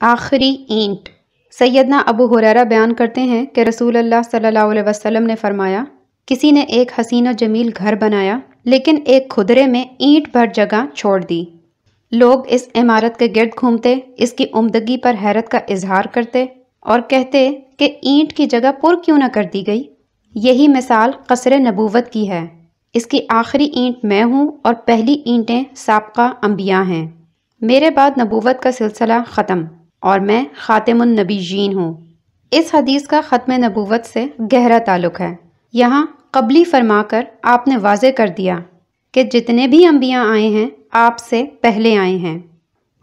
آخری اینٹ۔ سیدنا ابو حریرہ بیان کرتے ہیں کہ رسول اللہ صلی اللہ علیہ وسلم نے فرمایا، کسی نے ایک حسین و جمیل گھر بنایا، لیکن ایک خدرے میں اینٹ بھر جگہ چھوڑ دی۔ لوگ اس عمارت کے گرد گھومتے، اس کی عمدگی پر حیرت کا اظہار کرتے اور کہتے کہ اینٹ کی جگہ پر کیوں نہ کر دی گئی۔ یہی مثال قصر نبوت کی ہے۔ اس کی آخری اینٹ میں ہوں اور پہلی اینٹیں سابقہ انبیاء ہیں۔ میرے بعد نبوت کا سلسلہ ختم۔ اور میں خاتم النبی جین ہوں۔ اس حدیث کا ختم نبوت سے گہرا تعلق ہے۔ یہاں قبلی فرما کر آپ نے واضح کر دیا کہ جتنے بھی انبیاء آئے ہیں، آپ سے پہلے آئے ہیں۔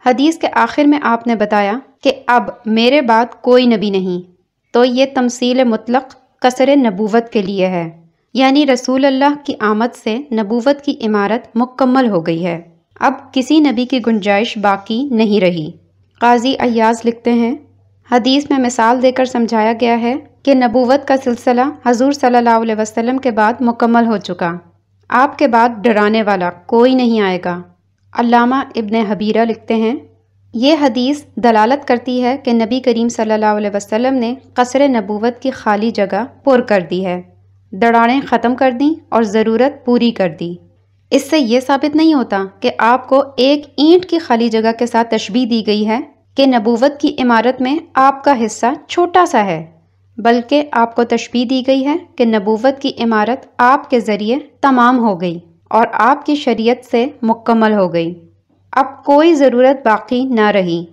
حدیث کے آخر میں آپ نے بتایا کہ اب میرے بعد کوئی نبی نہیں۔ تو یہ تمثیل مطلق کثر نبوت کے لیے ہے۔ یعنی رسول اللہ کی آمد سے نبوت کی عمارت مکمل ہو گئی ہے۔ اب کسی نبی کی گنجائش باقی نہیں رہی۔ قاضی ایاز لکھتے ہیں، حدیث میں مثال دے کر سمجھایا گیا ہے کہ نبوت کا سلسلہ حضور صلی اللہ علیہ وسلم کے بعد مکمل ہو چکا۔ آپ کے بعد ڈرانے والا کوئی نہیں آئے گا۔ علامہ ابن حبیرہ لکھتے ہیں، یہ حدیث دلالت کرتی ہے کہ نبی کریم صلی اللہ علیہ وسلم نے قصر نبوت کی خالی جگہ پر کر دی ہے۔ دڑاڑیں ختم کر دیں اور ضرورت پوری کر دی۔ اس سے یہ ثابت نہیں ہوتا کہ آپ کو ایک اینٹ کی خالی جگہ کے ساتھ تشبیح دی گئی ہے کہ نبوت کی عمارت میں آپ کا حصہ چھوٹا سا ہے، بلکہ آپ کو تشبیح دی گئی ہے کہ نبوت کی عمارت آپ کے ذریعے تمام ہو گئی اور آپ کی شریعت سے مکمل ہو گئی۔ اب کوئی ضرورت باقی نہ رہی،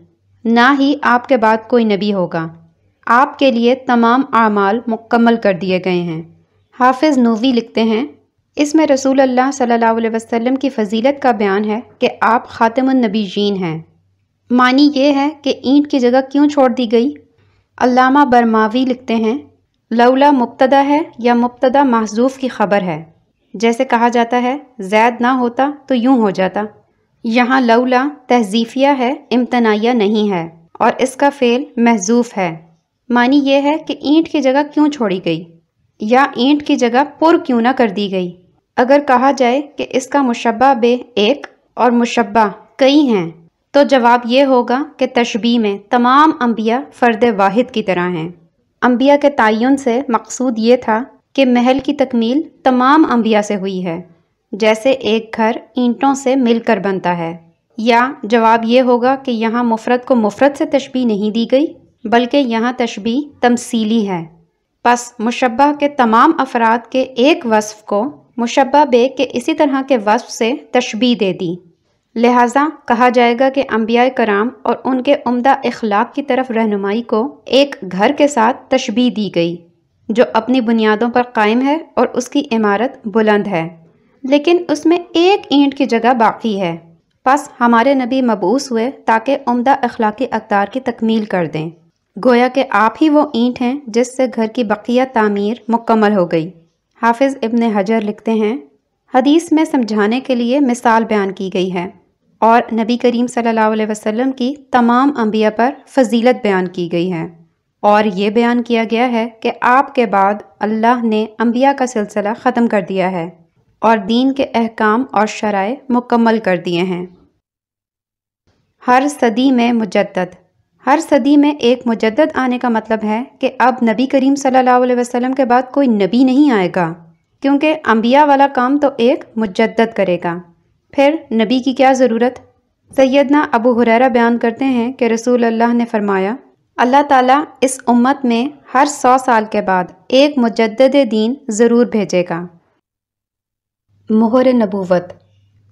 نہ ہی آپ کے بعد کوئی نبی ہوگا۔ آپ کے لیے تمام اعمال مکمل کر دیے گئے ہیں۔ حافظ نووی لکھتے ہیں اس میں رسول اللہ صلی اللہ علیہ وسلم کی فضیلت کا بیان ہے کہ آپ خاتم النبی جین ہیں۔ معنی یہ ہے کہ اینٹ کی جگہ کیوں چھوڑ دی گئی؟ علامہ برماوی لکھتے ہیں، لولا مبتدا ہے یا مبتدا محضوف کی خبر ہے۔ جیسے کہا جاتا ہے، زید نہ ہوتا تو یوں ہو جاتا۔ یہاں لولا تہذیفیہ ہے، امتناعیہ نہیں ہے، اور اس کا فعل محضوف ہے۔ معنی یہ ہے کہ اینٹ کی جگہ کیوں چھوڑی گئی؟ یا اینٹ کی جگہ پر کیوں نہ کر دی گئی؟ اگر کہا جائے کہ اس کا مشبہ بے ایک اور مشبہ کئی ہیں، تو جواب یہ ہوگا کہ تشبیح میں تمام انبیاء فرد واحد کی طرح ہیں۔ انبیاء کے تعین سے مقصود یہ تھا کہ محل کی تکمیل تمام انبیاء سے ہوئی ہے، جیسے ایک گھر اینٹوں سے مل کر بنتا ہے۔ یا جواب یہ ہوگا کہ یہاں مفرد کو مفرد سے تشبیح نہیں دی گئی، بلکہ یہاں تشبیح تمثیلی ہے۔ پس مشبہ کے تمام افراد کے ایک وصف کو مشبہ بے کے اسی طرح کے وصف سے تشبیح دے دی۔ لہٰذا کہا جائے گا کہ انبیاء کرام اور ان کے عمدہ اخلاق کی طرف رہنمائی کو ایک گھر کے ساتھ تشبیح دی گئی، جو اپنی بنیادوں پر قائم ہے اور اس کی عمارت بلند ہے۔ لیکن اس میں ایک اینٹ کی جگہ باقی ہے۔ پس ہمارے نبی مبوس ہوئے تاکہ عمدہ اخلاقی اقدار کی تکمیل کر دیں۔ گویا کہ آپ ہی وہ اینٹ ہیں جس سے گھر کی بقیہ تعمیر مکمل ہو گئی۔ حافظ ابن حجر لکھتے ہیں، حدیث میں سمجھانے کے لیے مثال بیان کی گئی ہے اور نبی کریم صلی اللہ علیہ وسلم کی تمام انبیاء پر فضیلت بیان کی گئی ہے۔ اور یہ بیان کیا گیا ہے کہ آپ کے بعد اللہ نے انبیاء کا سلسلہ ختم کر دیا ہے اور دین کے احکام اور شرائع مکمل کر دیے ہیں۔ ہر صدی میں مجدد ہر صدی میں ایک مجدد آنے کا مطلب ہے کہ اب نبی کریم صلی اللہ علیہ وسلم کے بعد کوئی نبی نہیں آئے گا، کیونکہ انبیاء والا کام تو ایک مجدد کرے گا۔ پھر نبی کی کیا ضرورت؟ سیدنا ابو حریرہ بیان کرتے ہیں کہ رسول اللہ نے فرمایا، اللہ تعالیٰ اس امت میں ہر سو سال کے بعد ایک مجدد دین ضرور بھیجے گا۔ مہر نبوت۔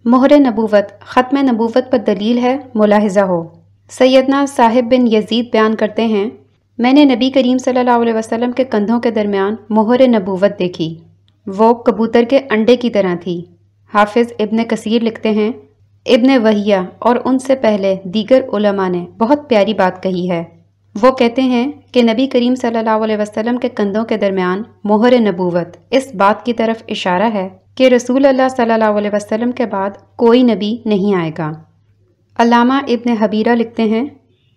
مہر نبوت، ختم نبوت پر دلیل ہے ملاحظہ ہو۔ سیدنا صاحب بن یزید بیان کرتے ہیں، میں نے نبی کریم صلی اللہ علیہ وسلم کے کندھوں کے درمیان مہر نبوت دیکھی۔ وہ کبوتر کے انڈے کی طرح تھی۔ حافظ ابن کثیر لکھتے ہیں، ابن وحیہ اور ان سے پہلے دیگر علماء نے بہت پیاری بات کہی ہے۔ وہ کہتے ہیں کہ نبی کریم صلی اللہ علیہ وسلم کے کندھوں کے درمیان مہر نبوت اس بات کی طرف اشارہ ہے کہ رسول اللہ صلی اللہ علیہ وسلم کے بعد کوئی نبی نہیں آئے گا۔ علامہ ابن حبیرہ لکھتے ہیں،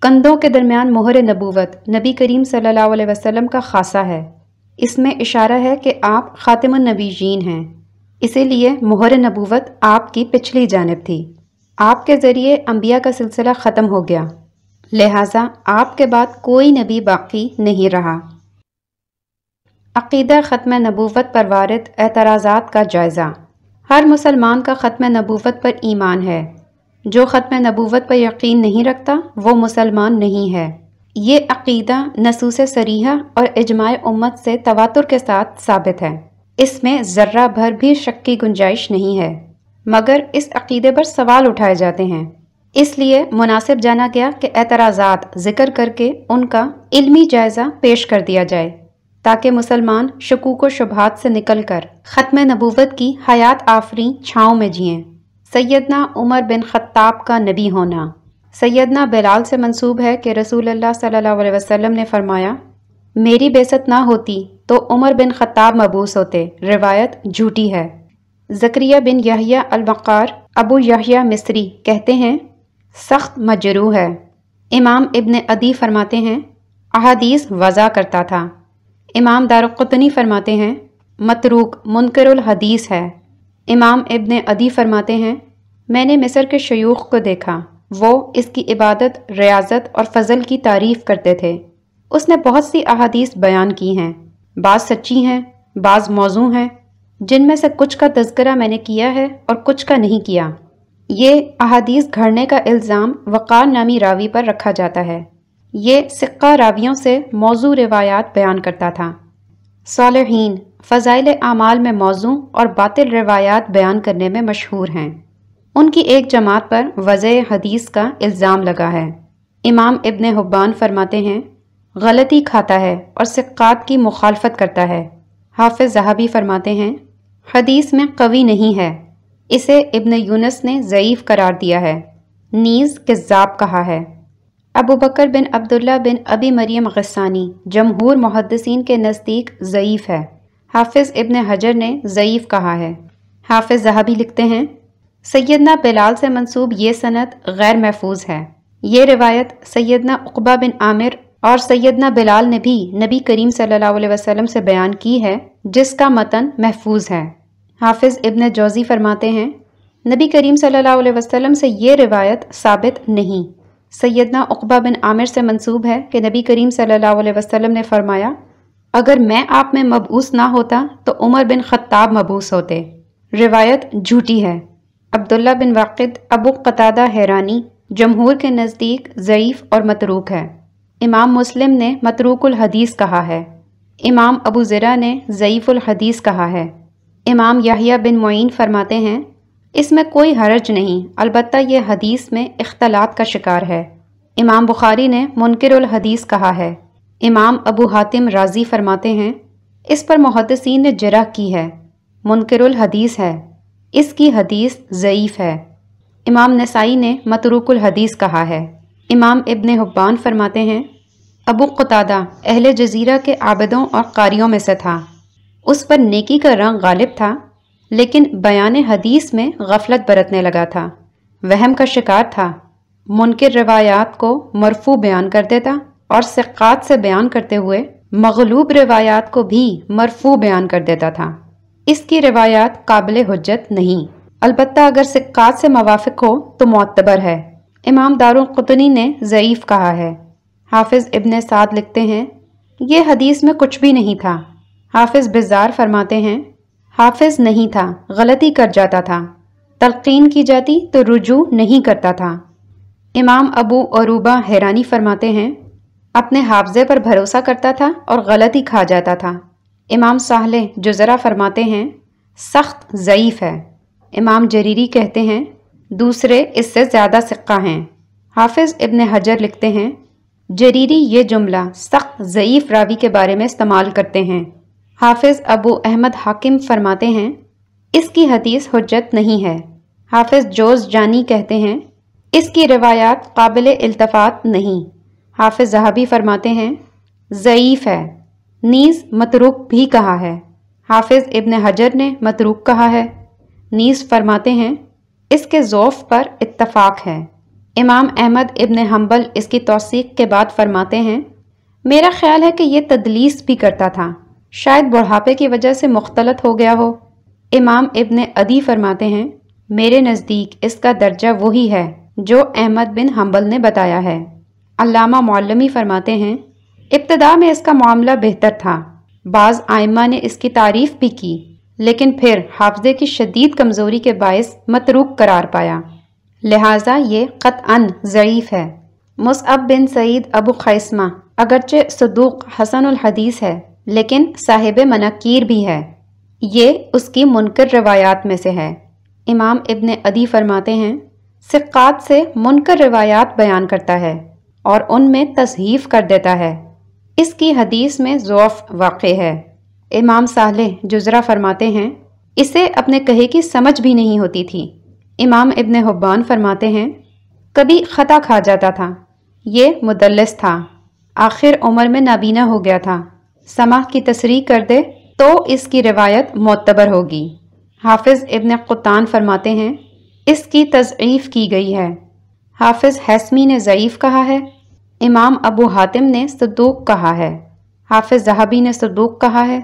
کندھوں کے درمیان مہر نبوت نبی کریم صلی اللہ علیہ وسلم کا خاصہ ہے۔ اس میں اشارہ ہے کہ آپ خاتم النبی جین ہیں۔ اسی لیے مہر نبوت آپ کی پچھلی جانب تھی۔ آپ کے ذریعے انبیاء کا سلسلہ ختم ہو گیا۔ لہٰذا آپ کے بعد کوئی نبی باقی نہیں رہا۔ عقیدہ ختم نبوت پر وارد اعتراضات کا جائزہ۔ ہر مسلمان کا ختم نبوت پر ایمان ہے۔ جو ختم نبوت پر یقین نہیں رکھتا، وہ مسلمان نہیں ہے۔ یہ عقیدہ نصوص سریحہ اور اجماع امت سے تواتر کے ساتھ ثابت ہے۔ اس میں ذرہ بھر بھی شک کی گنجائش نہیں ہے۔ مگر اس عقیدے پر سوال اٹھائے جاتے ہیں۔ اس لیے مناسب جانا گیا کہ اعتراضات ذکر کر کے ان کا علمی جائزہ پیش کر دیا جائے، تاکہ مسلمان شکوک و شبہات سے نکل کر ختم نبوت کی حیات آفری چھاؤں میں جئیں۔ سیدنا عمر بن خطاب کا نبی ہونا۔ سیدنا بلال سے منصوب ہے کہ رسول اللہ صلی اللہ علیہ وسلم نے فرمایا، میری بیست نہ ہوتی تو عمر بن خطاب مبوس ہوتے۔ روایت جھوٹی ہے۔ زکریہ بن یحییٰ الوقار ابو یحییٰ مصری کہتے ہیں، سخت مجروح ہے۔ امام ابن ادی فرماتے ہیں، احادیث وضع کرتا تھا۔ امام دارقطنی فرماتے ہیں، متروک منکر الحدیث ہے۔ امام ابن ادی فرماتے ہیں، میں نے مصر کے شیوخ کو دیکھا، وہ اس کی عبادت، ریاضت اور فضل کی تعریف کرتے تھے۔ اس نے بہت سی احادیث بیان کی ہیں۔ بعض سچی ہیں، بعض موضوع ہیں، جن میں سے کچھ کا تذکرہ میں نے کیا ہے اور کچھ کا نہیں کیا۔ یہ احادیث گھڑنے کا الزام وقار نامی راوی پر رکھا جاتا ہے۔ یہ سکہ راویوں سے موضوع روایات بیان کرتا تھا۔ صالحین فضائل اعمال میں موضوع اور باطل روایات بیان کرنے میں مشہور ہیں۔ ان کی ایک جماعت پر وضع حدیث کا الزام لگا ہے۔ امام ابن حبان فرماتے ہیں، غلطی کھاتا ہے اور سکات کی مخالفت کرتا ہے۔ حافظ زہابی فرماتے ہیں، حدیث میں قوی نہیں ہے۔ اسے ابن یونس نے ضعیف قرار دیا ہے۔ نیز کذاب کہا ہے۔ ابو بکر بن عبداللہ بن ابی مریم غسانی جمہور محدثین کے نزدیک ضعیف ہے۔ حافظ ابن حجر نے ضعیف کہا ہے۔ حافظ زہبی لکھتے ہیں، سیدنا بلال سے منصوب یہ صنعت غیر محفوظ ہے۔ یہ روایت سیدنا اقبا بن عامر اور سیدنا بلال نے بھی نبی کریم صلی اللہ علیہ وسلم سے بیان کی ہے، جس کا متن محفوظ ہے۔ حافظ ابن جوزی فرماتے ہیں، نبی کریم صلی اللہ علیہ وسلم سے یہ روایت ثابت نہیں۔ سیدنا اقبا بن عامر سے منصوب ہے کہ نبی کریم صلی اللہ علیہ وسلم نے فرمایا اگر میں آپ میں مبعوث نہ ہوتا تو عمر بن خطاب مبعوث ہوتے۔ روایت جھوٹی ہے۔ عبداللہ بن واقد ابو قطادہ حیرانی جمہور کے نزدیک ضعیف اور متروک ہے۔ امام مسلم نے متروک الحدیث کہا ہے۔ امام ابو ذرا نے ضعیف الحدیث کہا ہے۔ امام یاہیا بن معین فرماتے ہیں، اس میں کوئی حرج نہیں، البتہ یہ حدیث میں اختلاط کا شکار ہے۔ امام بخاری نے منکر الحدیث کہا ہے۔ امام ابو حاتم راضی فرماتے ہیں، اس پر محدثین نے جرح کی ہے، منکر الحدیث ہے، اس کی حدیث ضعیف ہے۔ امام نسائی نے متروک الحدیث کہا ہے۔ امام ابن حبان فرماتے ہیں، ابو قطادہ اہل جزیرہ کے عابدوں اور قاریوں میں سے تھا۔ اس پر نیکی کا رنگ غالب تھا، لیکن بیان حدیث میں غفلت برتنے لگا تھا۔ وہم کا شکار تھا۔ منکر روایات کو مرفو بیان کر دیتا اور سقات سے بیان کرتے ہوئے مغلوب روایات کو بھی مرفو بیان کر دیتا تھا۔ اس کی روایات قابل حجت نہیں۔ البتہ اگر سقات سے موافق ہو تو معتبر ہے۔ امام دارالقطنی نے ضعیف کہا ہے۔ حافظ ابن سعد لکھتے ہیں، یہ حدیث میں کچھ بھی نہیں تھا۔ حافظ بزار فرماتے ہیں، حافظ نہیں تھا، غلطی کر جاتا تھا۔ تلقین کی جاتی تو رجوع نہیں کرتا تھا۔ امام ابو عروبہ حیرانی فرماتے ہیں اپنے حافظے پر بھروسہ کرتا تھا اور غلطی کھا جاتا تھا۔ امام ساحل جو ذرا فرماتے ہیں، سخت ضعیف ہے۔ امام جریری کہتے ہیں، دوسرے اس سے زیادہ سکہ ہیں۔ حافظ ابن حجر لکھتے ہیں، جریری یہ جملہ سخت ضعیف راوی کے بارے میں استعمال کرتے ہیں۔ حافظ ابو احمد حاکم فرماتے ہیں، اس کی حدیث حجت نہیں ہے۔ حافظ جوز جانی کہتے ہیں، اس کی روایات قابل التفات نہیں۔ حافظ زہابی فرماتے ہیں، ضعیف ہے، نیز متروک بھی کہا ہے۔ حافظ ابن حجر نے متروک کہا ہے۔ نیز فرماتے ہیں، اس کے ذوف پر اتفاق ہے۔ امام احمد ابن حنبل اس کی توثیق کے بعد فرماتے ہیں، میرا خیال ہے کہ یہ تدلیس بھی کرتا تھا۔ شاید بڑھاپے کی وجہ سے مختلط ہو گیا ہو۔ امام ابن ادی فرماتے ہیں، میرے نزدیک اس کا درجہ وہی ہے جو احمد بن حنبل نے بتایا ہے۔ علامہ معلمی فرماتے ہیں، ابتدا میں اس کا معاملہ بہتر تھا۔ بعض آئمہ نے اس کی تعریف بھی کی، لیکن پھر حافظے کی شدید کمزوری کے باعث متروک قرار پایا۔ لہٰذا یہ قطعا ضعیف ہے۔ مصعب بن سعید ابو خیسمہ اگرچہ صدوق حسن الحدیث ہے، لیکن صاحب منقیر بھی ہے۔ یہ اس کی منکر روایات میں سے ہے۔ امام ابن ادی فرماتے ہیں سقات سے منکر روایات بیان کرتا ہے۔ اور ان میں تصحیف کر دیتا ہے۔ اس کی حدیث میں ضعف واقع ہے۔ امام صالح جزرا فرماتے ہیں، اسے اپنے کہے کی سمجھ بھی نہیں ہوتی تھی۔ امام ابن حبان فرماتے ہیں، کبھی خطا کھا جاتا تھا۔ یہ مدلس تھا۔ آخر عمر میں نابینا ہو گیا تھا۔ سماح کی تصریح کر دے تو اس کی روایت معتبر ہوگی۔ حافظ ابن قطان فرماتے ہیں، اس کی تضعیف کی گئی ہے۔ حافظ حسمی نے ضعیف کہا ہے، امام ابو حاتم نے صدوق کہا ہے، حافظ زہبی نے صدوق کہا ہے۔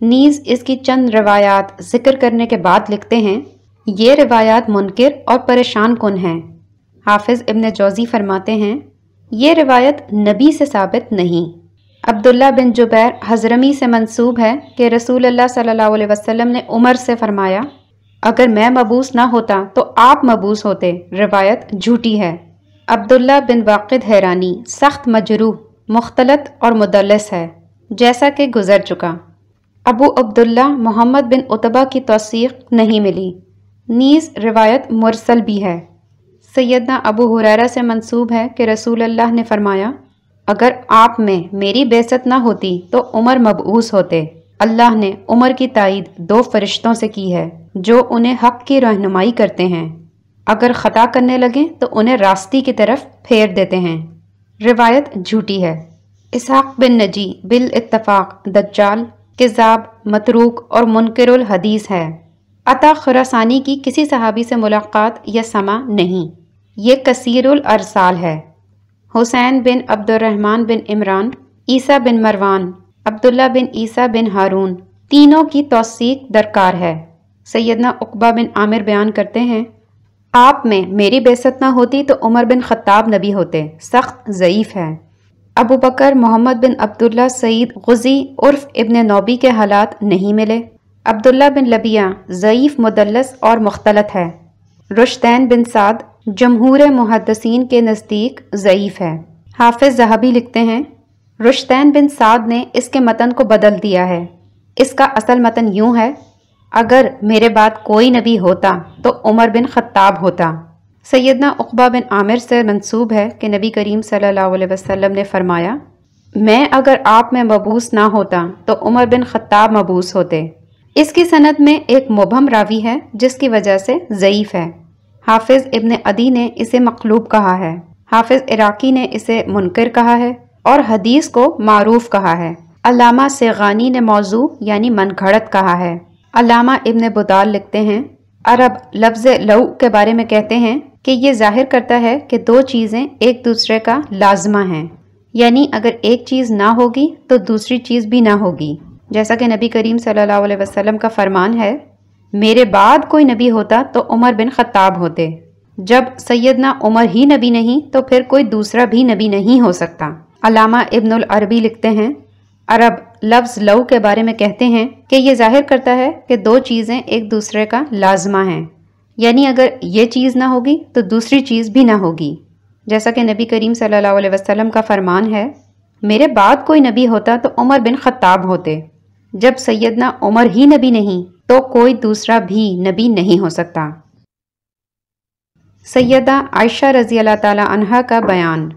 نیز اس کی چند روایات ذکر کرنے کے بعد لکھتے ہیں، یہ روایات منکر اور پریشان کن ہیں۔ حافظ ابن جوزی فرماتے ہیں، یہ روایت نبی سے ثابت نہیں۔ عبداللہ بن جبیر حضرمی سے منصوب ہے کہ رسول اللہ صلی اللہ علیہ وسلم نے عمر سے فرمایا اگر میں مبوس نہ ہوتا تو آپ مبوس ہوتے۔ روایت جھوٹی ہے۔ عبداللہ بن واقد حیرانی، سخت مجروح، مختلط اور مدلس ہے۔ جیسا کہ گزر چکا۔ ابو عبداللہ محمد بن اتبا کی توثیق نہیں ملی۔ نیز روایت مرسل بھی ہے۔ سیدنا ابو حریرہ سے منصوب ہے کہ رسول اللہ نے فرمایا، اگر آپ میں میری بیست نہ ہوتی تو عمر مبعوث ہوتے۔ اللہ نے عمر کی تائید دو فرشتوں سے کی ہے۔ جو انہیں حق کی رہنمائی کرتے ہیں۔ اگر خطا کرنے لگیں تو انہیں راستی کی طرف پھیر دیتے ہیں۔ روایت جھوٹی ہے۔ اسحاق بن نجی بال اتفاق دجال، کذاب، متروک اور منکر الحدیث ہے۔ عطا خراسانی کی کسی صحابی سے ملاقات یا سما نہیں۔ یہ کثیر الارسال ہے۔ حسین بن عبد الرحمن بن عمران، عیسیٰ بن مروان، عبداللہ بن عیسیٰ بن ہارون، تینوں کی توثیق درکار ہے۔ سیدنا اقبا بن عامر بیان کرتے ہیں، آپ میں میری بیست نہ ہوتی تو عمر بن خطاب نبی ہوتے، سخت ضعیف ہے ابو بکر، محمد بن عبداللہ، سعید، غزی، عرف ابن نوبی کے حالات نہیں ملے۔ عبداللہ بن لبیہ ضعیف، مدلس اور مختلط ہے رشتین بن سعد، جمہور محدثین کے نزدیک ضعیف ہے حافظ زہبی لکھتے ہیں رشتین بن سعد نے اس کے متن کو بدل دیا ہے۔ اس کا اصل متن یوں ہے اگر میرے بعد کوئی نبی ہوتا تو عمر بن خطاب ہوتا۔ سیدنا اقبا بن عامر سے منصوب ہے کہ نبی کریم صلی اللہ علیہ وسلم نے فرمایا، میں اگر آپ میں مبوس نہ ہوتا تو عمر بن خطاب مبوس ہوتے۔ اس کی صنعت میں ایک مبہم راوی ہے جس کی وجہ سے ضعیف ہے۔ حافظ ابن عدی نے اسے مقلوب کہا ہے۔ حافظ عراقی نے اسے منکر کہا ہے اور حدیث کو معروف کہا ہے۔ علامہ سیغانی نے موضوع یعنی من گھڑت کہا ہے۔ علامہ ابن بدال لکھتے ہیں عرب لفظ لو کے بارے میں کہتے ہیں کہ یہ ظاہر کرتا ہے کہ دو چیزیں ایک دوسرے کا لازمہ ہیں۔ یعنی اگر ایک چیز نہ ہوگی تو دوسری چیز بھی نہ ہوگی۔ جیسا کہ نبی کریم صلی اللہ علیہ وسلم کا فرمان ہے، میرے بعد کوئی نبی ہوتا تو عمر بن خطاب ہوتے۔ جب سیدنا عمر ہی نبی نہیں تو پھر کوئی دوسرا بھی نبی نہیں ہو سکتا۔ علامہ ابن العربی لکھتے ہیں عرب لفظ لو کے بارے میں کہتے ہیں کہ یہ ظاہر کرتا ہے کہ دو چیزیں ایک دوسرے کا لازمہ ہیں۔ یعنی اگر یہ چیز نہ ہوگی تو دوسری چیز بھی نہ ہوگی۔ جیسا کہ نبی کریم صلی اللہ علیہ وسلم کا فرمان ہے، میرے بعد کوئی نبی ہوتا تو عمر بن خطاب ہوتے۔ جب سیدنا عمر ہی نبی نہیں تو کوئی دوسرا بھی نبی نہیں ہو سکتا۔ سیدہ عائشہ رضی اللہ تعالی عنہ کا بیان۔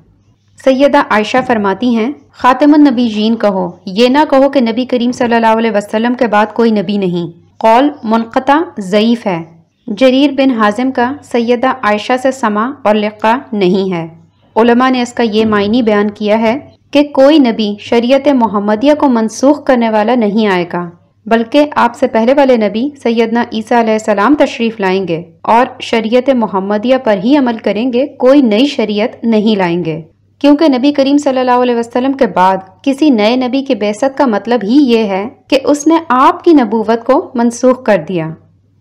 سیدہ عائشہ فرماتی ہیں خاتم النبی جین کہو، یہ نہ کہو کہ نبی کریم صلی اللہ علیہ وسلم کے بعد کوئی نبی نہیں۔ قول منقطع ضعیف ہے۔ جریر بن حازم کا سیدہ عائشہ سے سما اور لقا نہیں ہے۔ علماء نے اس کا یہ معنی بیان کیا ہے کہ کوئی نبی شریعت محمدیہ کو منسوخ کرنے والا نہیں آئے گا، بلکہ آپ سے پہلے والے نبی سیدنا عیسیٰ علیہ السلام تشریف لائیں گے اور شریعت محمدیہ پر ہی عمل کریں گے، کوئی نئی شریعت نہیں لائیں گے۔ کیونکہ نبی کریم صلی اللہ علیہ وسلم کے بعد کسی نئے نبی کی بیست کا مطلب ہی یہ ہے کہ اس نے آپ کی نبوت کو منسوخ کر دیا۔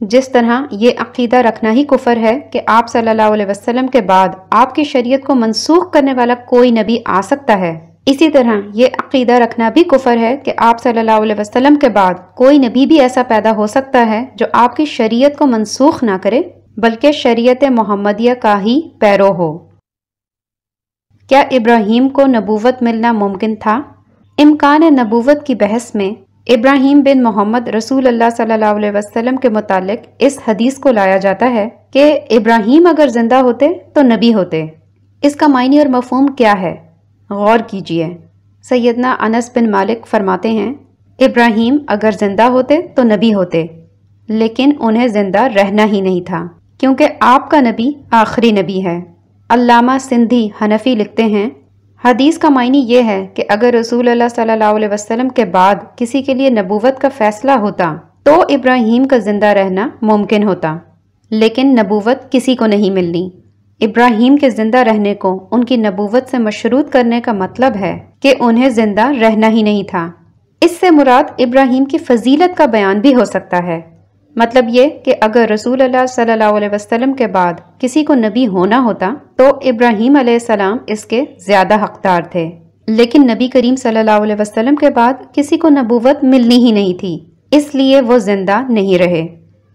جس طرح یہ عقیدہ رکھنا ہی کفر ہے کہ آپ صلی اللہ علیہ وسلم کے بعد آپ کی شریعت کو منسوخ کرنے والا کوئی نبی آ سکتا ہے۔ اسی طرح یہ عقیدہ رکھنا بھی کفر ہے کہ آپ صلی اللہ علیہ وسلم کے بعد کوئی نبی بھی ایسا پیدا ہو سکتا ہے جو آپ کی شریعت کو منسوخ نہ کرے، بلکہ شریعت محمدیہ کا ہی پیرو ہو۔ کیا ابراہیم کو نبوت ملنا ممکن تھا؟ امکان نبوت کی بحث میں ابراہیم بن محمد رسول اللہ صلی اللہ علیہ وسلم کے متعلق اس حدیث کو لایا جاتا ہے کہ ابراہیم اگر زندہ ہوتے تو نبی ہوتے۔ اس کا معنی اور مفہوم کیا ہے؟ غور کیجیے۔ سیدنا انس بن مالک فرماتے ہیں، ابراہیم اگر زندہ ہوتے تو نبی ہوتے، لیکن انہیں زندہ رہنا ہی نہیں تھا، کیونکہ آپ کا نبی آخری نبی ہے۔ علامہ سندھی حنفی لکھتے ہیں، حدیث کا معنی یہ ہے کہ اگر رسول اللہ صلی اللہ علیہ وسلم کے بعد کسی کے لیے نبوت کا فیصلہ ہوتا تو ابراہیم کا زندہ رہنا ممکن ہوتا، لیکن نبوت کسی کو نہیں ملنی۔ ابراہیم کے زندہ رہنے کو ان کی نبوت سے مشروط کرنے کا مطلب ہے کہ انہیں زندہ رہنا ہی نہیں تھا۔ اس سے مراد ابراہیم کی فضیلت کا بیان بھی ہو سکتا ہے۔ مطلب یہ کہ اگر رسول اللہ صلی اللہ علیہ وسلم کے بعد کسی کو نبی ہونا ہوتا تو ابراہیم علیہ السلام اس کے زیادہ حقدار تھے۔ لیکن نبی کریم صلی اللہ علیہ وسلم کے بعد کسی کو نبوت ملنی ہی نہیں تھی، اس لیے وہ زندہ نہیں رہے۔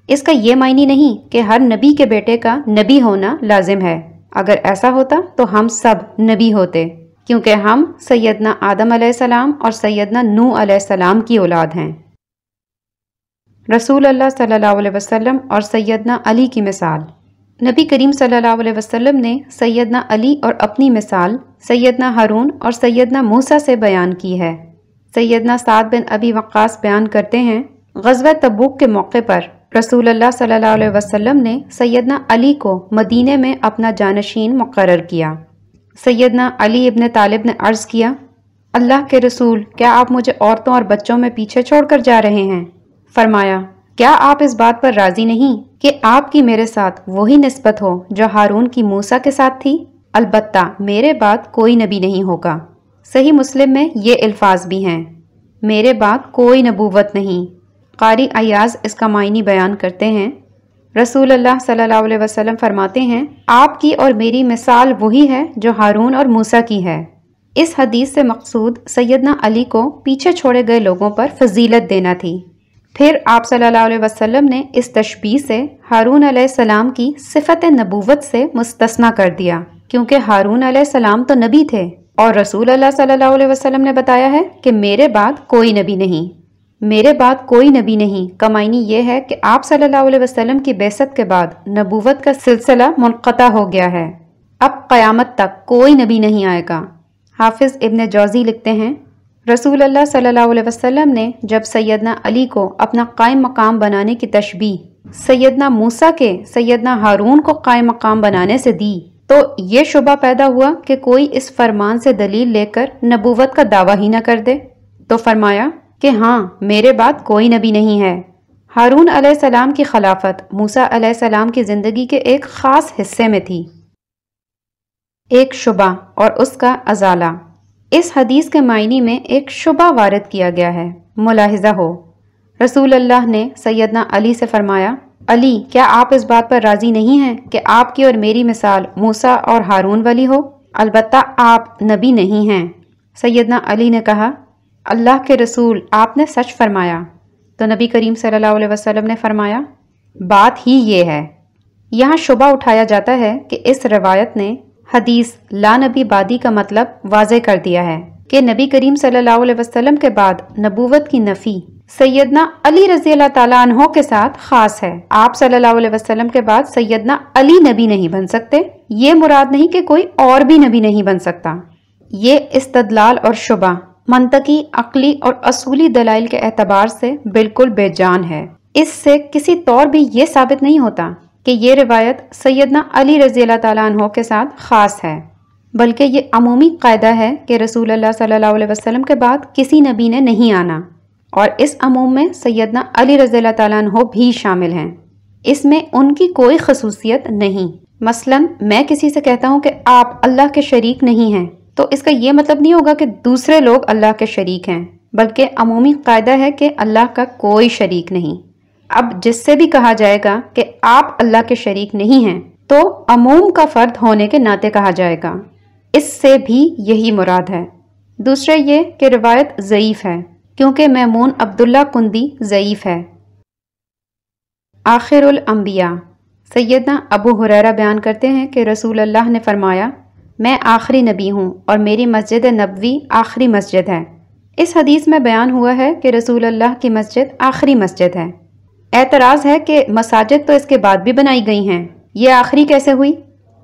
اس کا یہ معنی نہیں کہ ہر نبی کے بیٹے کا نبی ہونا لازم ہے۔ اگر ایسا ہوتا تو ہم سب نبی ہوتے، کیونکہ ہم سیدنا آدم علیہ السلام اور سیدنا نو علیہ السلام کی اولاد ہیں۔ رسول اللہ صلی اللہ علیہ وسلم اور سیدنا علی کی مثال۔ نبی کریم صلی اللہ علیہ وسلم نے سیدنا علی اور اپنی مثال سیدنا ہارون اور سیدنا موسا سے بیان کی ہے۔ سیدنا سعد بن ابی وقاص بیان کرتے ہیں، غزوہ تبوک کے موقع پر رسول اللہ صلی اللہ علیہ وسلم نے سیدنا علی کو مدینے میں اپنا جانشین مقرر کیا۔ سیدنا علی ابن طالب نے عرض کیا، اللہ کے رسول، کیا آپ مجھے عورتوں اور بچوں میں پیچھے چھوڑ کر جا رہے ہیں؟ فرمایا کیا آپ اس بات پر راضی نہیں کہ آپ کی میرے ساتھ وہی نسبت ہو جو ہارون کی موسا کے ساتھ تھی؟ البتہ میرے بعد کوئی نبی نہیں ہوگا۔ صحیح مسلم میں یہ الفاظ بھی ہیں۔ میرے بعد کوئی نبوت نہیں۔ قاری ایاز اس کا معنی بیان کرتے ہیں۔ رسول اللہ صلی اللہ علیہ وسلم فرماتے ہیں، آپ کی اور میری مثال وہی ہے جو ہارون اور موسا کی ہے۔ اس حدیث سے مقصود سیدنا علی کو پیچھے چھوڑے گئے لوگوں پر فضیلت دینا تھی۔ پھر آپ صلی اللہ علیہ وسلم نے اس تشبیح سے ہارون علیہ السلام کی صفت نبوت سے مستثنا کر دیا، کیونکہ ہارون علیہ السلام تو نبی تھے۔ اور رسول اللہ صلی اللہ علیہ وسلم نے بتایا ہے کہ میرے بعد کوئی نبی نہیں۔ میرے بعد کوئی نبی نہیں۔ کمائنی یہ ہے کہ آپ صلی اللہ علیہ وسلم کی بیست کے بعد نبوت کا سلسلہ منقطع ہو گیا ہے۔ اب قیامت تک کوئی نبی نہیں آئے گا۔ حافظ ابن جوزی لکھتے ہیں رسول اللہ صلی اللہ علیہ وسلم نے جب سیدنا علی کو اپنا قائم مقام بنانے کی تشبیح سیدنا موسا کے سیدنا ہارون کو قائم مقام بنانے سے دی، تو یہ شبہ پیدا ہوا کہ کوئی اس فرمان سے دلیل لے کر نبوت کا دعویٰ ہی نہ کر دے۔ تو فرمایا کہ ہاں میرے بعد کوئی نبی نہیں ہے۔ ہارون علیہ السلام کی خلافت موسا علیہ السلام کی زندگی کے ایک خاص حصے میں تھی۔ ایک شبہ اور اس کا ازالہ۔ اس حدیث کے معنی میں ایک شبہ وارد کیا گیا ہے۔ ملاحظہ ہو۔ رسول اللہ نے سیدنا علی سے فرمایا، علی، کیا آپ اس بات پر راضی نہیں ہیں کہ آپ کی اور میری مثال موسا اور ہارون والی ہو؟ البتہ آپ نبی نہیں ہیں۔ سیدنا علی نے کہا، اللہ کے رسول آپ نے سچ فرمایا۔ تو نبی کریم صلی اللہ علیہ وسلم نے فرمایا، بات ہی یہ ہے۔ یہاں شبہ اٹھایا جاتا ہے کہ اس روایت نے حدیث لا نبی بادی کا مطلب واضح کر دیا ہے کہ نبی کریم صلی اللہ علیہ وسلم کے بعد نبوت کی نفی سیدنا علی رضی اللہ تعالیٰ عنہ کے ساتھ خاص ہے۔ آپ صلی اللہ علیہ وسلم کے بعد سیدنا علی نبی نہیں بن سکتے۔ یہ مراد نہیں کہ کوئی اور بھی نبی نہیں بن سکتا۔ یہ استدلال اور شبہ منطقی، عقلی اور اصولی دلائل کے اعتبار سے بالکل بے جان ہے۔ اس سے کسی طور بھی یہ ثابت نہیں ہوتا کہ یہ روایت سیدنا علی رضی اللہ تعالیٰ عنہ کے ساتھ خاص ہے، بلکہ یہ عمومی قاعدہ ہے کہ رسول اللہ صلی اللہ علیہ وسلم کے بعد کسی نبی نے نہیں آنا۔ اور اس عموم میں سیدنا علی رضی اللہ تعالیٰ عنہ بھی شامل ہیں۔ اس میں ان کی کوئی خصوصیت نہیں۔ مثلا میں کسی سے کہتا ہوں کہ آپ اللہ کے شریک نہیں ہیں، تو اس کا یہ مطلب نہیں ہوگا کہ دوسرے لوگ اللہ کے شریک ہیں، بلکہ عمومی قاعدہ ہے کہ اللہ کا کوئی شریک نہیں۔ اب جس سے بھی کہا جائے گا کہ آپ اللہ کے شریک نہیں ہیں، تو عموم کا فرد ہونے کے ناطے کہا جائے گا۔ اس سے بھی یہی مراد ہے۔ دوسرا یہ کہ روایت ضعیف ہے، کیونکہ میمون عبداللہ کندی ضعیف ہے۔ آخر الانبیاء۔ سیدنا ابو حریرہ بیان کرتے ہیں کہ رسول اللہ نے فرمایا، میں آخری نبی ہوں اور میری مسجد نبوی آخری مسجد ہے۔ اس حدیث میں بیان ہوا ہے کہ رسول اللہ کی مسجد آخری مسجد ہے۔ اعتراض ہے کہ مساجد تو اس کے بعد بھی بنائی گئی ہیں۔ یہ آخری کیسے ہوئی؟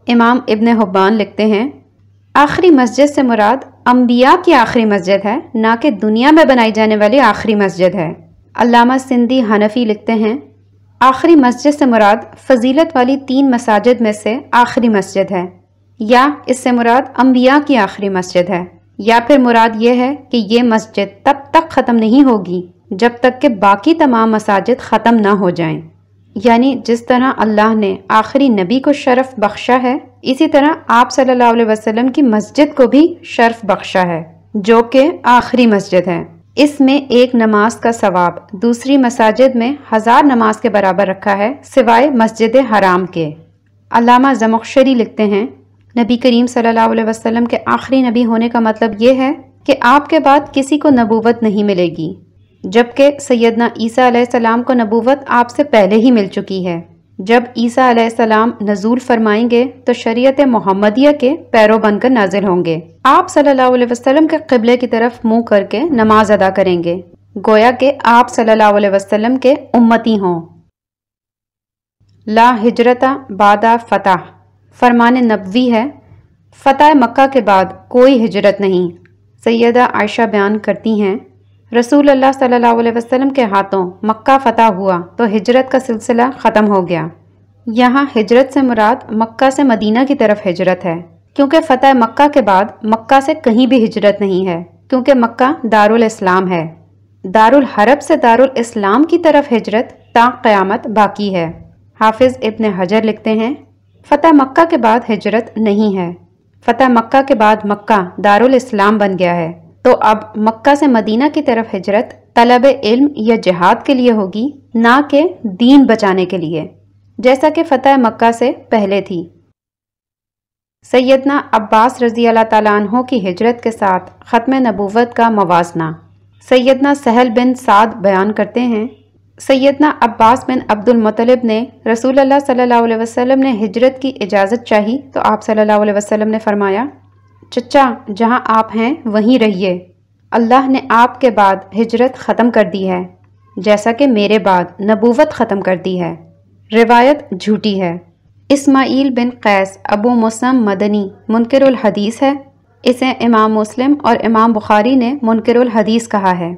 امام ابن حبان لکھتے ہیں، آخری مسجد سے مراد انبیاء کی آخری مسجد ہے، نہ کہ دنیا میں بنائی جانے والی آخری مسجد ہے۔ علامہ سندھی حنفی لکھتے ہیں، آخری مسجد سے مراد فضیلت والی تین مساجد میں سے آخری مسجد ہے، یا اس سے مراد انبیاء کی آخری مسجد ہے۔ یا پھر مراد یہ ہے کہ یہ مسجد تب تک ختم نہیں ہوگی۔ جب تک کہ باقی تمام مساجد ختم نہ ہو جائیں۔ یعنی جس طرح اللہ نے آخری نبی کو شرف بخشا ہے، اسی طرح آپ صلی اللہ علیہ وسلم کی مسجد کو بھی شرف بخشا ہے، جو کہ آخری مسجد ہے۔ اس میں ایک نماز کا ثواب دوسری مساجد میں ہزار نماز کے برابر رکھا ہے، سوائے مسجد حرام کے۔ علامہ زمخشری لکھتے ہیں، نبی کریم صلی اللہ علیہ وسلم کے آخری نبی ہونے کا مطلب یہ ہے کہ آپ کے بعد کسی کو نبوت نہیں ملے گی۔ جبکہ سیدنا عیسیٰ علیہ السلام کو نبوت آپ سے پہلے ہی مل چکی ہے۔ جب عیسیٰ علیہ السلام نزول فرمائیں گے تو شریعت محمدیہ کے پیرو بن کر نازل ہوں گے۔ آپ صلی اللہ علیہ وسلم کے قبلے کی طرف منہ کر کے نماز ادا کریں گے۔ گویا کہ آپ صلی اللہ علیہ وسلم کے امتی ہوں۔ لا ہجرت بادہ فتح۔ فرمان نبوی ہے۔ فتح مکہ کے بعد کوئی ہجرت نہیں۔ سیدہ عائشہ بیان کرتی ہیں۔ رسول اللہ صلی اللہ علیہ وسلم کے ہاتھوں مکہ فتح ہوا تو ہجرت کا سلسلہ ختم ہو گیا یہاں ہجرت سے مراد مکہ سے مدینہ کی طرف ہجرت ہے کیونکہ فتح مکہ کے بعد مکہ سے کہیں بھی ہجرت نہیں ہے کیونکہ مکہ دارالاسلام ہے دارالحرب سے دارالاسلام کی طرف ہجرت تا قیامت باقی ہے حافظ ابن حجر لکھتے ہیں فتح مکہ کے بعد ہجرت نہیں ہے فتح مکہ کے بعد مکہ دارالاسلام بن گیا ہے تو اب مکہ سے مدینہ کی طرف ہجرت طلب علم یا جہاد کے لیے ہوگی، نہ کہ دین بچانے کے لیے، جیسا کہ فتح مکہ سے پہلے تھی۔ سیدنا عباس رضی اللہ تعالیٰ عنہ کی ہجرت کے ساتھ ختم نبوت کا موازنہ۔ سیدنا سہل بن سعد بیان کرتے ہیں۔ سیدنا عباس بن عبد المطلب نے رسول اللہ صلی اللہ علیہ وسلم نے ہجرت کی اجازت چاہی تو آپ صلی اللہ علیہ وسلم نے فرمایا چچا، جہاں آپ ہیں، وہیں رہیے۔ اللہ نے آپ کے بعد ہجرت ختم کر دی ہے، جیسا کہ میرے بعد نبوت ختم کر دی ہے۔ روایت جھوٹی ہے۔ اسماعیل بن قیس ابو مسلم مدنی منکر الحدیث ہے۔ اسے امام مسلم اور امام بخاری نے منکر الحدیث کہا ہے۔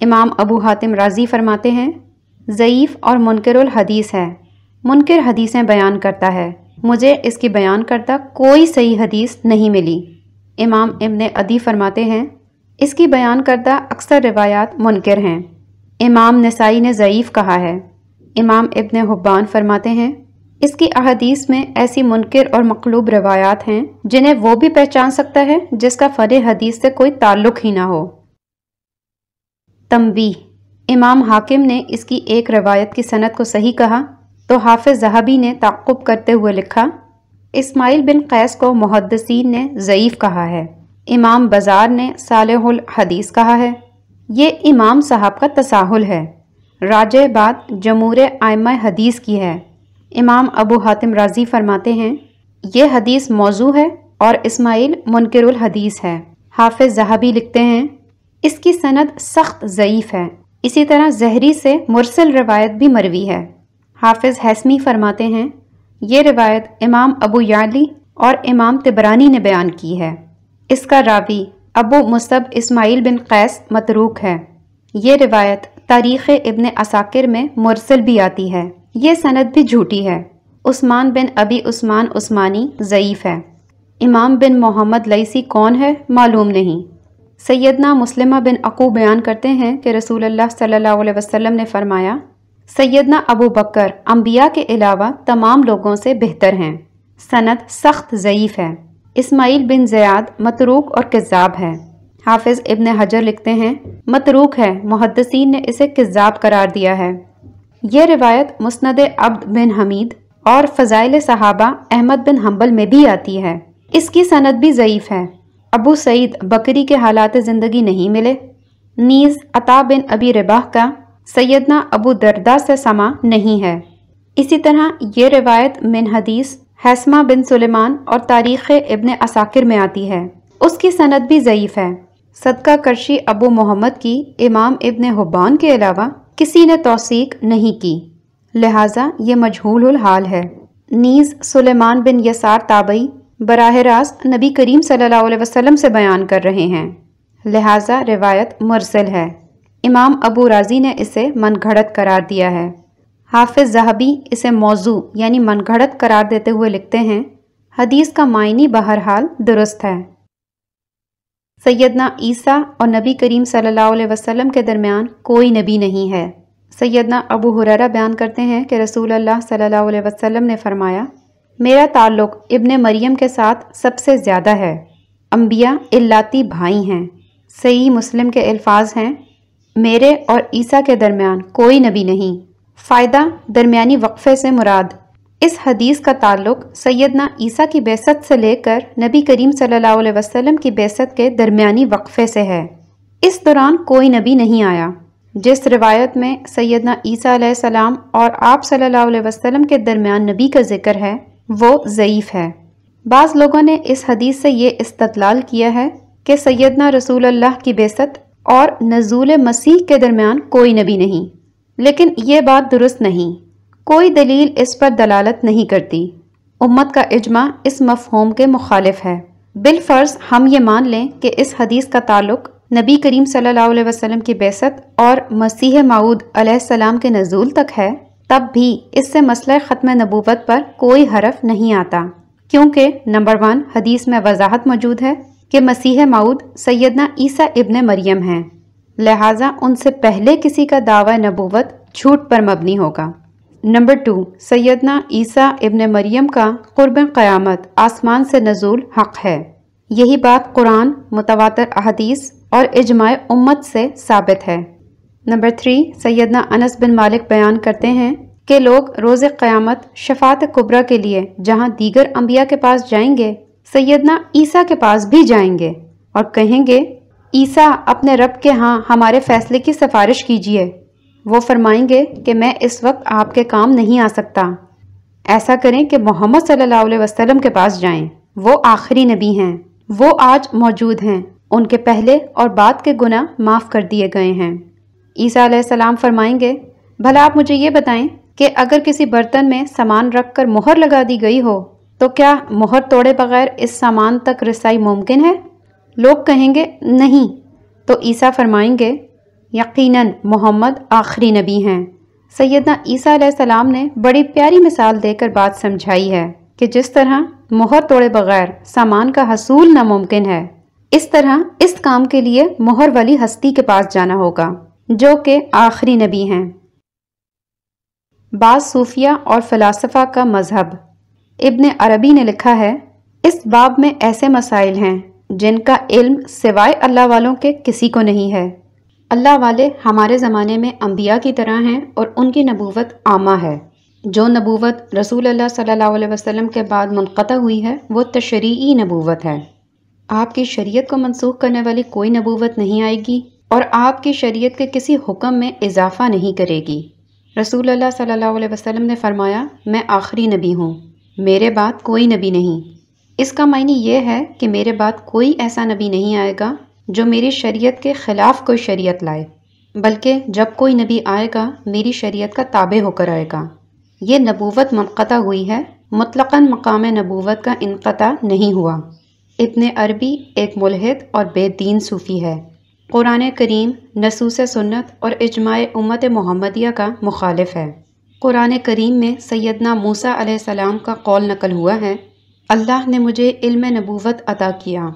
امام ابو حاتم راضی فرماتے ہیں، ضعیف اور منکر الحدیث ہے۔ منکر حدیثیں بیان کرتا ہے۔ مجھے اس کی بیان کرتا کوئی صحیح حدیث نہیں ملی۔ امام ابن عدی فرماتے ہیں، اس کی بیان کردہ اکثر روایات منکر ہیں۔ امام نسائی نے ضعیف کہا ہے۔ امام ابن حبان فرماتے ہیں، اس کی احادیث میں ایسی منکر اور مقلوب روایات ہیں جنہیں وہ بھی پہچان سکتا ہے جس کا فن حدیث سے کوئی تعلق ہی نہ ہو۔ تمبی امام حاکم نے اس کی ایک روایت کی صنعت کو صحیح کہا تو حافظ زہبی نے تعقب کرتے ہوئے لکھا اسماعیل بن قیس کو محدثین نے ضعیف کہا ہے۔ امام بازار نے صالح الحدیث کہا ہے۔ یہ امام صاحب کا تساہل ہے۔ راج بات جمور آئمہ حدیث کی ہے۔ امام ابو حاتم راضی فرماتے ہیں، یہ حدیث موضوع ہے اور اسماعیل منکر الحدیث ہے۔ حافظ زہبی لکھتے ہیں، اس کی صنعت سخت ضعیف ہے۔ اسی طرح زہری سے مرسل روایت بھی مروی ہے۔ حافظ حسمی فرماتے ہیں یہ روایت امام ابو یعلی اور امام تبرانی نے بیان کی ہے۔ اس کا راوی ابو مصب اسماعیل بن قیس متروک ہے۔ یہ روایت تاریخ ابن اساکر میں مرسل بھی آتی ہے۔ یہ سند بھی جھوٹی ہے۔ عثمان بن ابی عثمان عثمانی ضعیف ہے۔ امام بن محمد لئیسی کون ہے معلوم نہیں۔ سیدنا مسلمہ بن عقو بیان کرتے ہیں کہ رسول اللہ صلی اللہ علیہ وسلم نے فرمایا سیدنا ابو بکر انبیاء کے علاوہ تمام لوگوں سے بہتر ہیں۔ سند سخت ضعیف ہے۔ اسماعیل بن زیاد متروک اور کذاب ہے۔ حافظ ابن حجر لکھتے ہیں، متروک ہے، محدثین نے اسے کذاب قرار دیا ہے۔ یہ روایت مسند عبد بن حمید اور فضائل صحابہ احمد بن حنبل میں بھی آتی ہے۔ اس کی سند بھی ضعیف ہے۔ ابو سعید بکری کے حالات زندگی نہیں ملے۔ نیز عطا بن ابی رباح کا سیدنا ابو دردا سے سما نہیں ہے۔ اسی طرح یہ روایت من حدیث حسمہ بن سلیمان اور تاریخ ابن اساکر میں آتی ہے۔ اس کی سند بھی ضعیف ہے۔ صدقہ کرشی ابو محمد کی امام ابن حبان کے علاوہ کسی نے توثیق نہیں کی۔ لہٰذا یہ مجہول الحال ہے۔ نیز سلیمان بن یسار تابعی براہ راست نبی کریم صلی اللہ علیہ وسلم سے بیان کر رہے ہیں۔ لہٰذا روایت مرسل ہے۔ امام ابو راضی نے اسے من گھڑت قرار دیا ہے۔ حافظ زہبی اسے موضوع یعنی من گھڑت قرار دیتے ہوئے لکھتے ہیں، حدیث کا معنی بہرحال درست ہے۔ سیدنا عیسیٰ اور نبی کریم صلی اللہ علیہ وسلم کے درمیان کوئی نبی نہیں ہے۔ سیدنا ابو حریرہ بیان کرتے ہیں کہ رسول اللہ صلی اللہ علیہ وسلم نے فرمایا، میرا تعلق ابن مریم کے ساتھ سب سے زیادہ ہے۔ انبیاء اللاتی بھائی ہیں۔ صحیح مسلم کے الفاظ ہیں میرے اور عیسیٰ کے درمیان کوئی نبی نہیں۔ فائدہ درمیانی وقفے سے مراد۔ اس حدیث کا تعلق سیدنا عیسیٰ کی بیست سے لے کر نبی کریم صلی اللہ علیہ وسلم کی بیست کے درمیانی وقفے سے ہے۔ اس دوران کوئی نبی نہیں آیا۔ جس روایت میں سیدنا عیسیٰ علیہ السلام اور آپ صلی اللہ علیہ وسلم کے درمیان نبی کا ذکر ہے، وہ ضعیف ہے۔ بعض لوگوں نے اس حدیث سے یہ استدلال کیا ہے کہ سیدنا رسول اللہ کی بیست اور نزول مسیح کے درمیان کوئی نبی نہیں۔ لیکن یہ بات درست نہیں۔ کوئی دلیل اس پر دلالت نہیں کرتی۔ امت کا اجماع اس مفہوم کے مخالف ہے۔ بالفرض ہم یہ مان لیں کہ اس حدیث کا تعلق نبی کریم صلی اللہ علیہ وسلم کی بیست اور مسیح معود علیہ السلام کے نزول تک ہے، تب بھی اس سے مسئلہ ختم نبوت پر کوئی حرف نہیں آتا۔ کیونکہ نمبر ون حدیث میں وضاحت موجود ہے۔ کہ مسیح معود سیدنا عیسیٰ ابن مریم ہیں۔ لہٰذا ان سے پہلے کسی کا دعوی نبوت جھوٹ پر مبنی ہوگا۔ نمبر ٹو سیدنا عیسیٰ ابن مریم کا قرب قیامت آسمان سے نزول حق ہے۔ یہی بات قرآن، متواتر احادیث اور اجماع امت سے ثابت ہے۔ نمبر تھری، سیدنا انس بن مالک بیان کرتے ہیں کہ لوگ روز قیامت شفاعت قبرہ کے لیے جہاں دیگر انبیاء کے پاس جائیں گے سیدنا عیسیٰ کے پاس بھی جائیں گے اور کہیں گے، عیسیٰ، اپنے رب کے ہاں ہمارے فیصلے کی سفارش کیجیے۔ وہ فرمائیں گے کہ میں اس وقت آپ کے کام نہیں آ سکتا۔ ایسا کریں کہ محمد صلی اللہ علیہ وسلم کے پاس جائیں۔ وہ آخری نبی ہیں۔ وہ آج موجود ہیں۔ ان کے پہلے اور بعد کے گناہ معاف کر دیے گئے ہیں۔ عیسیٰ علیہ السلام فرمائیں گے، بھلا آپ مجھے یہ بتائیں کہ اگر کسی برتن میں سامان رکھ کر مہر لگا دی گئی ہو تو کیا مہر توڑے بغیر اس سامان تک رسائی ممکن ہے؟ لوگ کہیں گے نہیں، تو عیسیٰ فرمائیں گے، یقیناً محمد آخری نبی ہیں۔ سیدنا عیسیٰ علیہ السلام نے بڑی پیاری مثال دے کر بات سمجھائی ہے کہ جس طرح مہر توڑے بغیر سامان کا حصول ناممکن ہے، اس طرح اس کام کے لیے مہر والی ہستی کے پاس جانا ہوگا، جو کہ آخری نبی ہیں۔ بعض صوفیہ اور فلاسفہ کا مذہب۔ ابن عربی نے لکھا ہے، اس باب میں ایسے مسائل ہیں جن کا علم سوائے اللہ والوں کے کسی کو نہیں ہے۔ اللہ والے ہمارے زمانے میں انبیاء کی طرح ہیں اور ان کی نبوت عامہ ہے۔ جو نبوت رسول اللہ صلی اللہ علیہ وسلم کے بعد منقطع ہوئی ہے، وہ تشریعی نبوت ہے۔ آپ کی شریعت کو منسوخ کرنے والی کوئی نبوت نہیں آئے گی اور آپ کی شریعت کے کسی حکم میں اضافہ نہیں کرے گی۔ رسول اللہ صلی اللہ علیہ وسلم نے فرمایا، میں آخری نبی ہوں۔ میرے بعد کوئی نبی نہیں۔ اس کا معنی یہ ہے کہ میرے بعد کوئی ایسا نبی نہیں آئے گا جو میری شریعت کے خلاف کوئی شریعت لائے، بلکہ جب کوئی نبی آئے گا، میری شریعت کا تابع ہو کر آئے گا۔ یہ نبوت منقطع ہوئی ہے۔ مطلقاً مقام نبوت کا انقطع نہیں ہوا۔ ابن عربی ایک ملحد اور بے دین صوفی ہے۔ قرآن کریم، نصوص سنت اور اجماع امت محمدیہ کا مخالف ہے۔ قرآن کریم میں سیدنا موسیٰ علیہ السلام کا قول نقل ہوا ہے، اللہ نے مجھے علم نبوت عطا کیا۔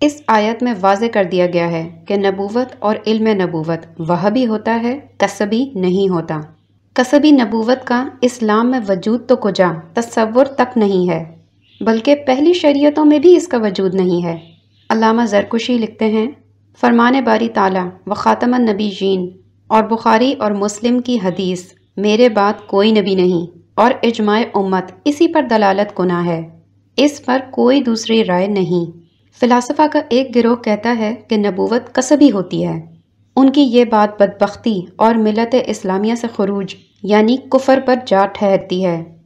اس آیت میں واضح کر دیا گیا ہے کہ نبوت اور علم نبوت وہ بھی ہوتا ہے، کسبی نہیں ہوتا۔ کسبی نبوت کا اسلام میں وجود تو کجا، تصور تک نہیں ہے، بلکہ پہلی شریعتوں میں بھی اس کا وجود نہیں ہے۔ علامہ زرکشی لکھتے ہیں، فرمان باری تعالیٰ و خاتم النبی جین اور بخاری اور مسلم کی حدیث۔ میرے بعد کوئی نبی نہیں اور اجماع امت اسی پر دلالت گناہ ہے۔ اس پر کوئی دوسری رائے نہیں۔ فلاسفہ کا ایک گروہ کہتا ہے کہ نبوت کسبی ہوتی ہے۔ ان کی یہ بات بدبختی اور ملت اسلامیہ سے خروج یعنی کفر پر جا ٹھہرتی ہے۔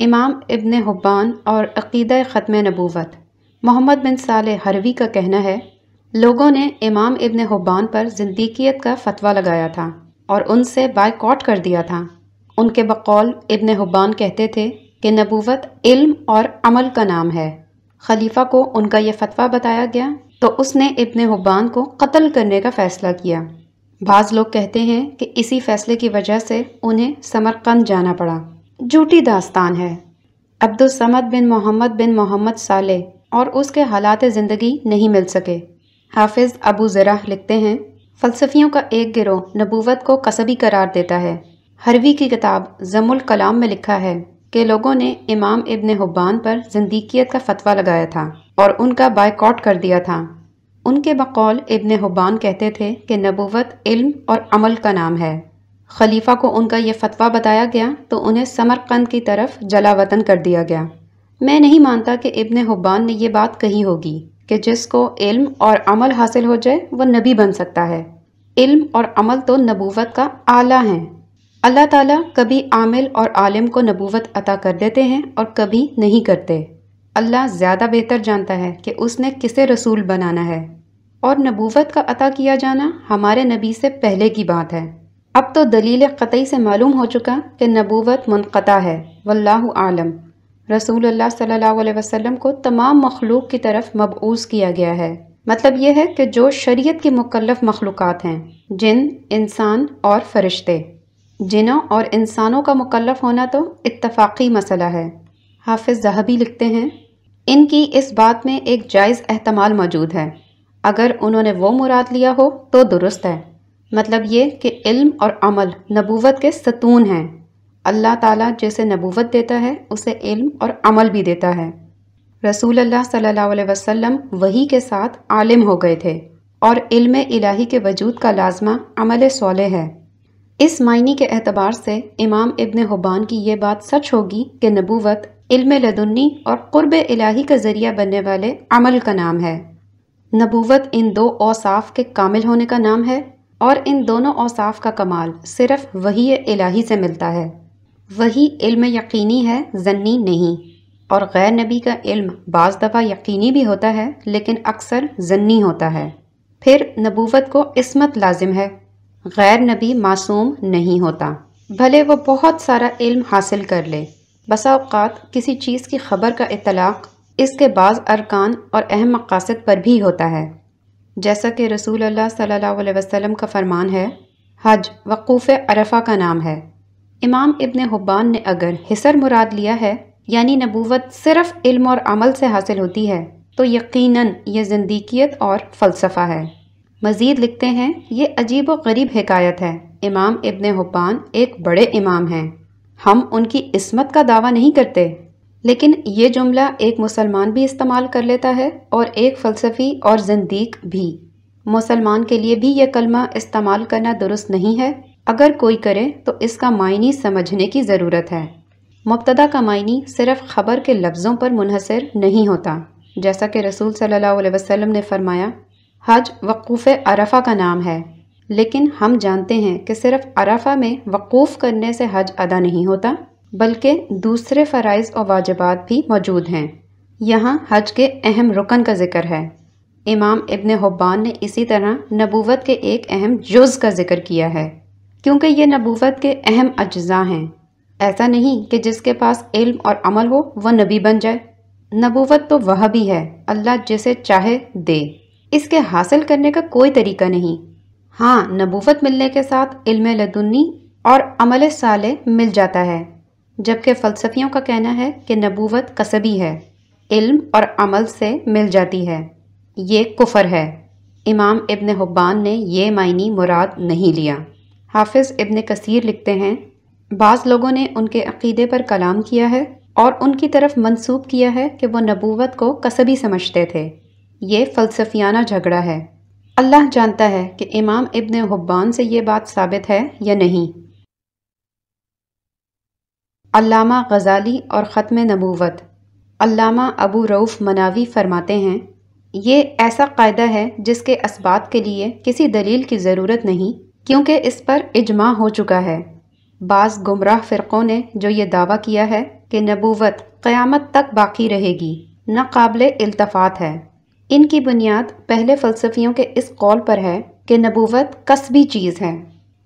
امام ابن حبان اور عقیدہ ختم نبوت۔ محمد بن صالح حروی کا کہنا ہے، لوگوں نے امام ابن حبان پر زندیقیت کا فتویٰ لگایا تھا۔ اور ان سے بائیکاٹ کر دیا تھا۔ ان کے بقول ابن حبان کہتے تھے کہ نبوت علم اور عمل کا نام ہے۔ خلیفہ کو ان کا یہ فتویٰ بتایا گیا تو اس نے ابن حبان کو قتل کرنے کا فیصلہ کیا۔ بعض لوگ کہتے ہیں کہ اسی فیصلے کی وجہ سے انہیں سمرقند جانا پڑا۔ جھوٹی داستان ہے۔ عبدالسمد بن محمد بن محمد صالح اور اس کے حالات زندگی نہیں مل سکے۔ حافظ ابو ذرا لکھتے ہیں فلسفیوں کا ایک گروہ نبوت کو قصبی قرار دیتا ہے۔ حروی کی کتاب ضم الکلام میں لکھا ہے کہ لوگوں نے امام ابن حبان پر زندیقیت کا فتویٰ لگایا تھا اور ان کا بائیکاٹ کر دیا تھا۔ ان کے بقول ابن حبان کہتے تھے کہ نبوت علم اور عمل کا نام ہے۔ خلیفہ کو ان کا یہ فتویٰ بتایا گیا تو انہیں سمرقند کی طرف جلا وطن کر دیا گیا۔ میں نہیں مانتا کہ ابن حبان نے یہ بات کہی ہوگی۔ کہ جس کو علم اور عمل حاصل ہو جائے وہ نبی بن سکتا ہے۔ علم اور عمل تو نبوت کا اعلیٰ ہیں۔ اللہ تعالیٰ کبھی عامل اور عالم کو نبوت عطا کر دیتے ہیں اور کبھی نہیں کرتے۔ اللہ زیادہ بہتر جانتا ہے کہ اس نے کسے رسول بنانا ہے۔ اور نبوت کا عطا کیا جانا ہمارے نبی سے پہلے کی بات ہے۔ اب تو دلیل قطعی سے معلوم ہو چکا کہ نبوت منقطع ہے۔ واللہ عالم رسول اللہ صلی اللہ علیہ وسلم کو تمام مخلوق کی طرف مبعوث کیا گیا ہے۔ مطلب یہ ہے کہ جو شریعت کی مکلف مخلوقات ہیں، جن، انسان اور فرشتے۔ جنوں اور انسانوں کا مکلف ہونا تو اتفاقی مسئلہ ہے۔ حافظ زہبی لکھتے ہیں، ان کی اس بات میں ایک جائز احتمال موجود ہے۔ اگر انہوں نے وہ مراد لیا ہو تو درست ہے۔ مطلب یہ کہ علم اور عمل نبوت کے ستون ہیں۔ اللہ تعالیٰ جیسے نبوت دیتا ہے، اسے علم اور عمل بھی دیتا ہے۔ رسول اللہ صلی اللہ علیہ وسلم وہی کے ساتھ عالم ہو گئے تھے اور علم الہی کے وجود کا لازمہ عمل صالح ہے۔ اس معنی کے اعتبار سے امام ابن حبان کی یہ بات سچ ہوگی کہ نبوت علم لدنی اور قرب الہی کا ذریعہ بننے والے عمل کا نام ہے۔ نبوت ان دو اوصاف کے کامل ہونے کا نام ہے اور ان دونوں اوصاف کا کمال صرف وہی الہی سے ملتا ہے۔ وہی علم یقینی ہے ضنی نہیں۔ اور غیر نبی کا علم بعض دفعہ یقینی بھی ہوتا ہے، لیکن اکثر ضنی ہوتا ہے۔ پھر نبوت کو عصمت لازم ہے۔ غیر نبی معصوم نہیں ہوتا۔ بھلے وہ بہت سارا علم حاصل کر لے۔ بسا اوقات کسی چیز کی خبر کا اطلاق اس کے بعض ارکان اور اہم مقاصد پر بھی ہوتا ہے۔ جیسا کہ رسول اللہ صلی اللہ علیہ وسلم کا فرمان ہے، حج وقوف عرفہ کا نام ہے۔ امام ابن حبان نے اگر حصر مراد لیا ہے یعنی نبوت صرف علم اور عمل سے حاصل ہوتی ہے، تو یقیناً یہ زندیقیت اور فلسفہ ہے۔ مزید لکھتے ہیں، یہ عجیب و غریب حکایت ہے۔ امام ابن حبان ایک بڑے امام ہیں۔ ہم ان کی عصمت کا دعویٰ نہیں کرتے۔ لیکن یہ جملہ ایک مسلمان بھی استعمال کر لیتا ہے اور ایک فلسفی اور زندیق بھی۔ مسلمان کے لیے بھی یہ کلمہ استعمال کرنا درست نہیں ہے۔ اگر کوئی کرے تو اس کا معنی سمجھنے کی ضرورت ہے۔ مبتدا کا معنی صرف خبر کے لفظوں پر منحصر نہیں ہوتا۔ جیسا کہ رسول صلی اللہ علیہ وسلم نے فرمایا، حج وقوف عرفہ کا نام ہے، لیکن ہم جانتے ہیں کہ صرف عرفہ میں وقوف کرنے سے حج ادا نہیں ہوتا، بلکہ دوسرے فرائض و واجبات بھی موجود ہیں۔ یہاں حج کے اہم رکن کا ذکر ہے۔ امام ابن حبان نے اسی طرح نبوت کے ایک اہم جز کا ذکر کیا ہے۔ کیونکہ یہ نبوت کے اہم اجزاء ہیں۔ ایسا نہیں کہ جس کے پاس علم اور عمل ہو، وہ نبی بن جائے۔ نبوت تو وہ بھی ہے، اللہ جسے چاہے دے۔ اس کے حاصل کرنے کا کوئی طریقہ نہیں۔ ہاں نبوت ملنے کے ساتھ علم لدنی اور عمل صالح مل جاتا ہے۔ جبکہ فلسفیوں کا کہنا ہے کہ نبوت کسبی ہے، علم اور عمل سے مل جاتی ہے۔ یہ کفر ہے۔ امام ابن حبان نے یہ معنی مراد نہیں لیا۔ حافظ ابن کثیر لکھتے ہیں، بعض لوگوں نے ان کے عقیدے پر کلام کیا ہے اور ان کی طرف منسوب کیا ہے کہ وہ نبوت کو کسبی سمجھتے تھے۔ یہ فلسفیانہ جھگڑا ہے۔ اللہ جانتا ہے کہ امام ابن حبان سے یہ بات ثابت ہے یا نہیں۔ علامہ غزالی اور ختم نبوت۔ علامہ ابو روف مناوی فرماتے ہیں، یہ ایسا قاعدہ ہے جس کے اسبات کے لیے کسی دلیل کی ضرورت نہیں۔ کیونکہ اس پر اجماع ہو چکا ہے۔ بعض گمراہ فرقوں نے جو یہ دعویٰ کیا ہے کہ نبوت قیامت تک باقی رہے گی، نہ قابل التفات ہے۔ ان کی بنیاد پہلے فلسفیوں کے اس قول پر ہے کہ نبوت کسبی چیز ہے۔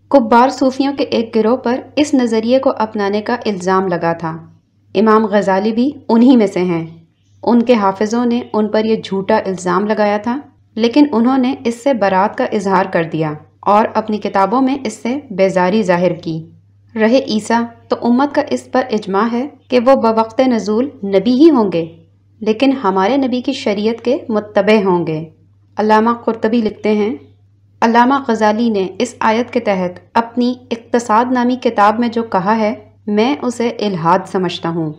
کبار صوفیوں کے ایک گروہ پر اس نظریے کو اپنانے کا الزام لگا تھا۔ امام غزالی بھی انہی میں سے ہیں۔ ان کے حافظوں نے ان پر یہ جھوٹا الزام لگایا تھا، لیکن انہوں نے اس سے برات کا اظہار کر دیا۔ اور اپنی کتابوں میں اس سے بیزاری ظاہر کی۔ رہے عیسیٰ، تو امت کا اس پر اجماع ہے کہ وہ بوقت نزول نبی ہی ہوں گے، لیکن ہمارے نبی کی شریعت کے متبع ہوں گے۔ علامہ قرطبی لکھتے ہیں، علامہ غزالی نے اس آیت کے تحت اپنی اقتصاد نامی کتاب میں جو کہا ہے، میں اسے الہاد سمجھتا ہوں۔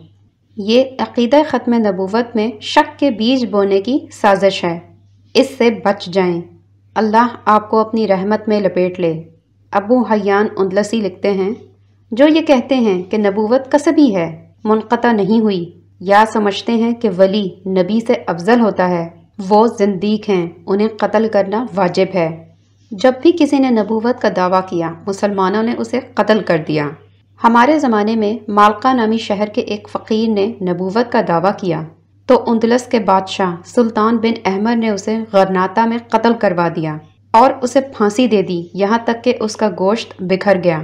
یہ عقیدہ ختم نبوت میں شک کے بیج بونے کی سازش ہے۔ اس سے بچ جائیں۔ اللہ آپ کو اپنی رحمت میں لپیٹ لے۔ ابو حیان اندلسی لکھتے ہیں، جو یہ کہتے ہیں کہ نبوت کسبی ہے، منقطع نہیں ہوئی۔ یا سمجھتے ہیں کہ ولی نبی سے افضل ہوتا ہے۔ وہ زندیق ہیں، انہیں قتل کرنا واجب ہے۔ جب بھی کسی نے نبوت کا دعویٰ کیا، مسلمانوں نے اسے قتل کر دیا۔ ہمارے زمانے میں مالکا نامی شہر کے ایک فقیر نے نبوت کا دعویٰ کیا۔ تو اندلس کے بادشاہ سلطان بن احمد نے اسے غرناتا میں قتل کروا دیا اور اسے پھانسی دے دی، یہاں تک کہ اس کا گوشت بکھر گیا۔